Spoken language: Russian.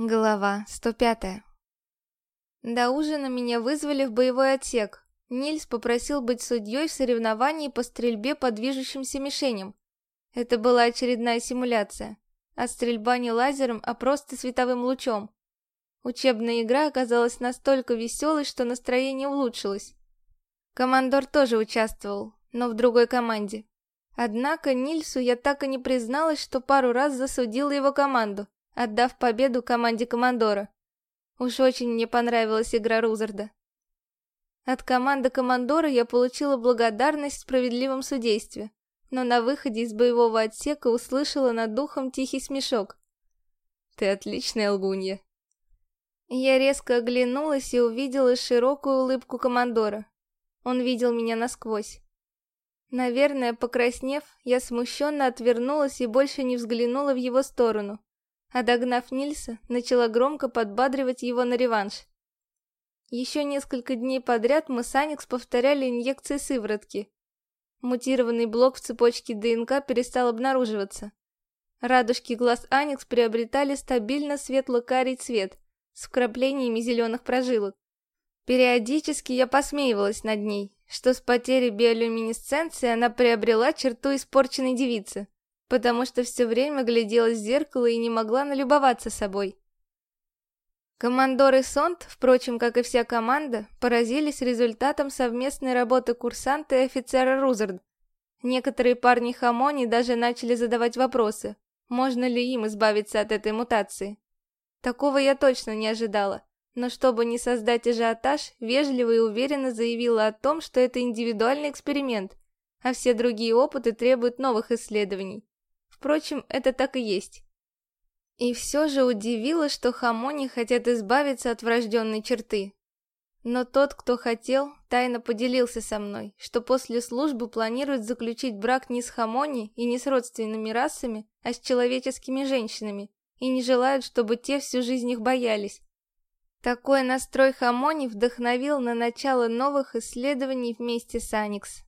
Глава 105 До ужина меня вызвали в боевой отсек. Нильс попросил быть судьей в соревновании по стрельбе по движущимся мишеням. Это была очередная симуляция. А стрельба не лазером, а просто световым лучом. Учебная игра оказалась настолько веселой, что настроение улучшилось. Командор тоже участвовал, но в другой команде. Однако Нильсу я так и не призналась, что пару раз засудила его команду отдав победу команде Командора. Уж очень мне понравилась игра Рузарда. От команды Командора я получила благодарность в справедливом судействе, но на выходе из боевого отсека услышала над духом тихий смешок. «Ты отличная лгунья». Я резко оглянулась и увидела широкую улыбку Командора. Он видел меня насквозь. Наверное, покраснев, я смущенно отвернулась и больше не взглянула в его сторону а догнав Нильса, начала громко подбадривать его на реванш. Еще несколько дней подряд мы с Аникс повторяли инъекции сыворотки. Мутированный блок в цепочке ДНК перестал обнаруживаться. Радужки глаз Аникс приобретали стабильно светло-карий цвет с вкраплениями зеленых прожилок. Периодически я посмеивалась над ней, что с потерей биолюминесценции она приобрела черту испорченной девицы потому что все время глядела в зеркало и не могла налюбоваться собой. Командор и Сонт, впрочем, как и вся команда, поразились результатом совместной работы курсанта и офицера Рузард. Некоторые парни Хамони даже начали задавать вопросы, можно ли им избавиться от этой мутации. Такого я точно не ожидала, но чтобы не создать ажиотаж, вежливо и уверенно заявила о том, что это индивидуальный эксперимент, а все другие опыты требуют новых исследований. Впрочем, это так и есть. И все же удивило, что Хамони хотят избавиться от врожденной черты. Но тот, кто хотел, тайно поделился со мной, что после службы планирует заключить брак не с Хамони и не с родственными расами, а с человеческими женщинами, и не желают, чтобы те всю жизнь их боялись. Такой настрой Хамони вдохновил на начало новых исследований вместе с Аникс.